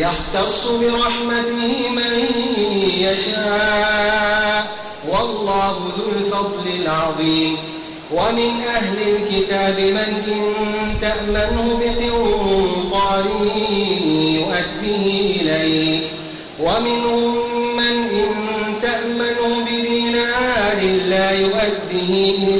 يختص برحمته من يشاء. والله ذو الفضل العظيم. ومن أهل الكتاب من إن تأمنه بقنطار يؤديه إليه. ومنهم من إن تأمنه بدينار لا يؤديه إليك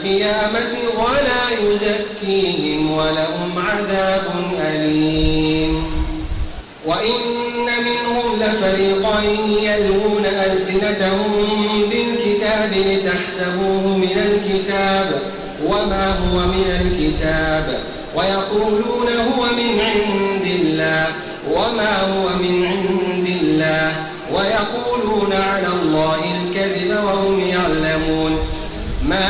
القيامة ولا يزكيهم ولهم عذاب أليم. وإن منهم لفريقا يلوون ألسنتهم بالكتاب لتحسبوه من الكتاب وما هو من الكتاب ويقولون هو من عند الله وما هو من عند الله ويقولون على الله الكذب وهم يعلمون ما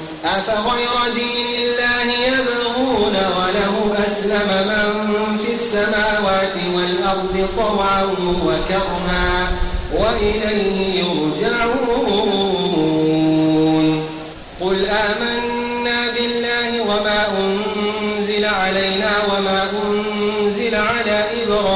أفغير دين الله يبغون وله أسلم من في السماوات والأرض طوعا وكرها وإليه يرجعون. قل آمنا بالله وما أنزل علينا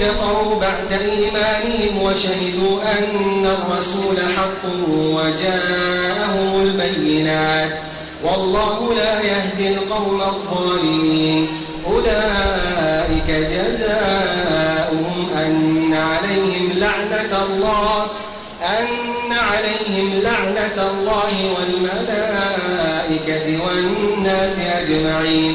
كفروا بعد إيمانهم وشهدوا أن الرسول حق وجاءهم البينات. والله لا يهدي القوم الظالمين. أولئك جزاؤهم أن عليهم لعنة الله أن عليهم لعنة الله والملائكة والناس أجمعين.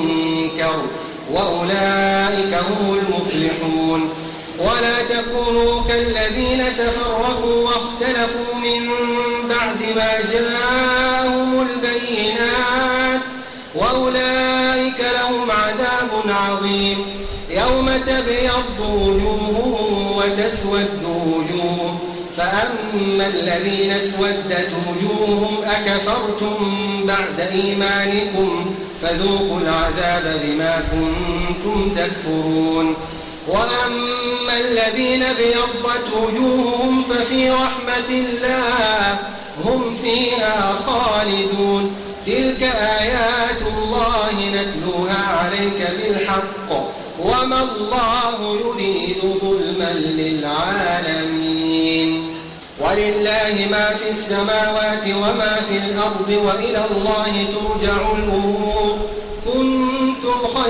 وأولئك هم المفلحون. ولا تكونوا كالذين تفرقوا واختلفوا من بعد ما جاءهم البينات. وأولئك لهم عذاب عظيم. يوم تبيض وجوه وتسود وجوه. فأما الذين اسودت وجوههم أكفرتم بعد إيمانكم فذوقوا العذاب بما كنتم تكفرون. وأما الذين بيضت وجوههم ففي رحمة الله هم فيها خالدون. تلك آيات الله نتلوها عليك بالحق. وما الله يريد ظلما للعالمين. ولله ما في السماوات وما في الأرض وإلى الله ترجع الأمور.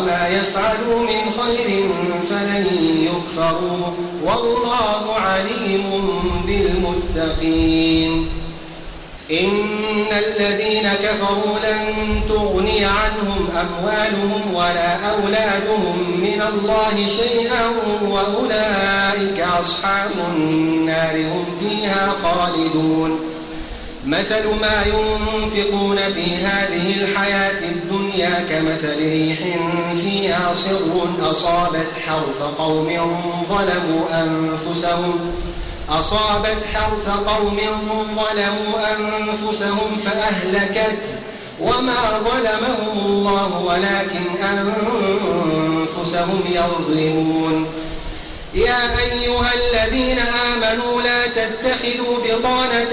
وما يفعلوا من خير فلن يكفروا. والله عليم بالمتقين. إن الذين كفروا لن تغني عنهم أموالهم ولا أولادهم من الله شيئا وأولئك أصحاب النار هم فيها خالدون. مثل ما ينفقون في هذه الحياة الدنيا كمثل ريح فيها صر أصابت حرث قوم ظلموا أنفسهم أصابت حرث قوم ظلموا أنفسهم فأهلكت وما ظلمهم الله ولكن أنفسهم يظلمون. يا أيها الذين آمنوا لا تتخذوا بطانة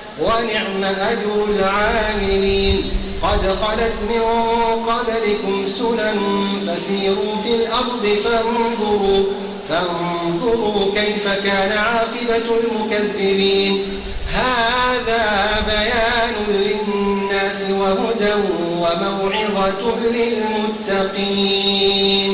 ونعم أجر العاملين. قد خلت من قبلكم سنن فسيروا في الأرض فانظروا فانظروا كيف كان عاقبة المكذبين. هذا بيان للناس وهدى وموعظة للمتقين.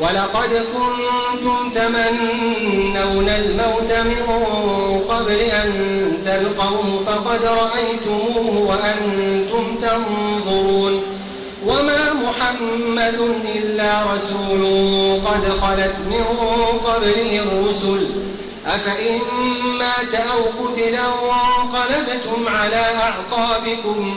ولقد كنتم تمنون الموت من قبل أن تلقوه فقد رأيتموه وأنتم تنظرون وما محمد إلا رسول قد خلت من قبله الرسل. أفإن مات أو قتل انقلبتم على أعقابكم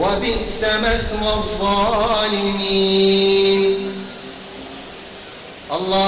وبئس مثوى الظالمين. الله